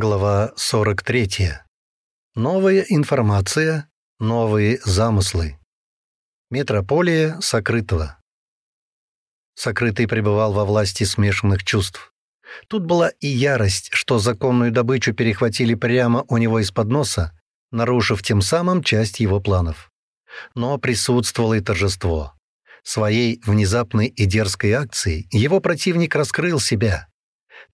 Глава 43. Новая информация, новые замыслы. Метрополия Сокрытого. Сокрытый пребывал во власти смешанных чувств. Тут была и ярость, что законную добычу перехватили прямо у него из-под носа, нарушив тем самым часть его планов. Но присутствовало и торжество. Своей внезапной и дерзкой акцией его противник раскрыл себя,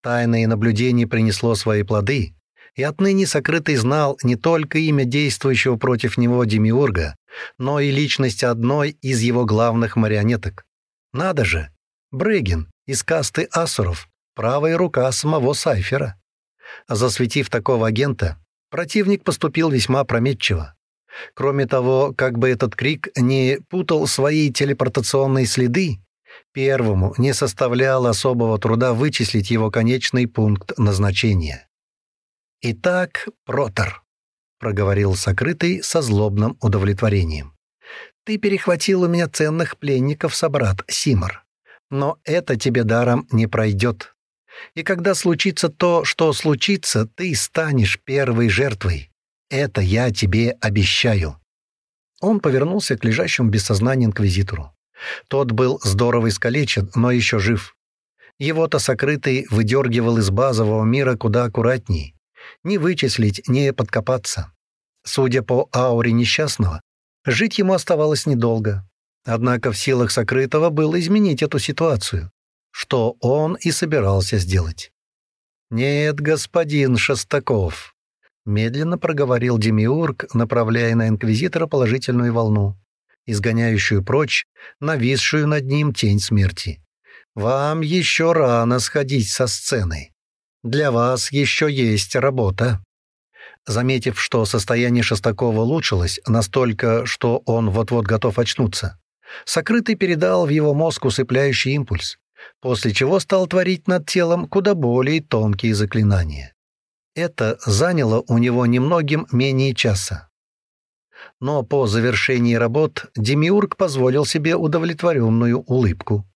Тайное наблюдение принесло свои плоды, и отныне сокрытый знал не только имя действующего против него Демиурга, но и личность одной из его главных марионеток. Надо же! Брыгин из касты Асуров, правая рука самого Сайфера. Засветив такого агента, противник поступил весьма опрометчиво. Кроме того, как бы этот крик не путал свои телепортационные следы, Первому не составляло особого труда вычислить его конечный пункт назначения. «Итак, Протор», — проговорил сокрытый со злобным удовлетворением, — «ты перехватил у меня ценных пленников, собрат Симор. Но это тебе даром не пройдет. И когда случится то, что случится, ты станешь первой жертвой. Это я тебе обещаю». Он повернулся к лежащему без сознания инквизитору. Тот был здорово искалечен, но еще жив. Его-то сокрытый выдергивал из базового мира куда аккуратней. Не вычислить, не подкопаться. Судя по ауре несчастного, жить ему оставалось недолго. Однако в силах сокрытого было изменить эту ситуацию, что он и собирался сделать. «Нет, господин Шестаков», — медленно проговорил Демиург, направляя на инквизитора положительную волну изгоняющую прочь нависшую над ним тень смерти. «Вам еще рано сходить со сцены. Для вас еще есть работа». Заметив, что состояние Шестакова улучшилось настолько, что он вот-вот готов очнуться, Сокрытый передал в его мозг усыпляющий импульс, после чего стал творить над телом куда более тонкие заклинания. Это заняло у него немногим менее часа но по завершении работ Демиург позволил себе удовлетворенную улыбку.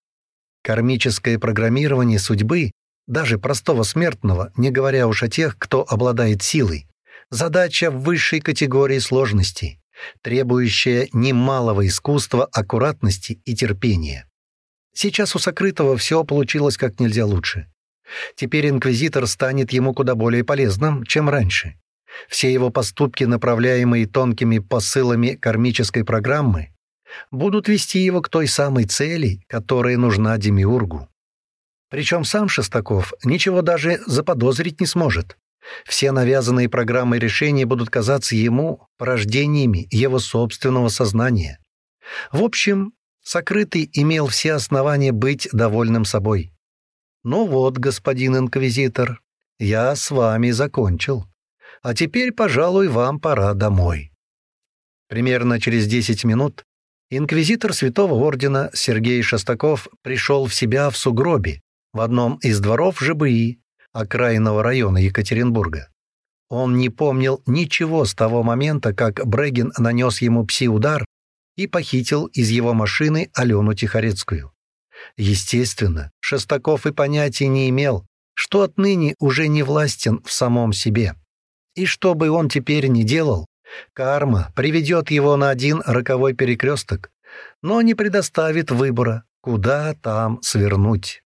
Кармическое программирование судьбы, даже простого смертного, не говоря уж о тех, кто обладает силой, задача высшей категории сложности, требующая немалого искусства, аккуратности и терпения. Сейчас у Сокрытого все получилось как нельзя лучше. Теперь инквизитор станет ему куда более полезным, чем раньше. Все его поступки, направляемые тонкими посылами кармической программы, будут вести его к той самой цели, которая нужна Демиургу. Причем сам Шестаков ничего даже заподозрить не сможет. Все навязанные программы решения будут казаться ему порождениями его собственного сознания. В общем, сокрытый имел все основания быть довольным собой. «Ну вот, господин инквизитор, я с вами закончил. А теперь, пожалуй, вам пора домой». Примерно через 10 минут инквизитор Святого Ордена Сергей Шостаков пришел в себя в сугробе в одном из дворов ЖБИ, окраинного района Екатеринбурга. Он не помнил ничего с того момента, как Брегин нанес ему пси-удар и похитил из его машины Алену Тихорецкую. Естественно, Шестаков и понятия не имел, что отныне уже не властен в самом себе. И что бы он теперь ни делал, карма приведет его на один роковой перекресток, но не предоставит выбора, куда там свернуть.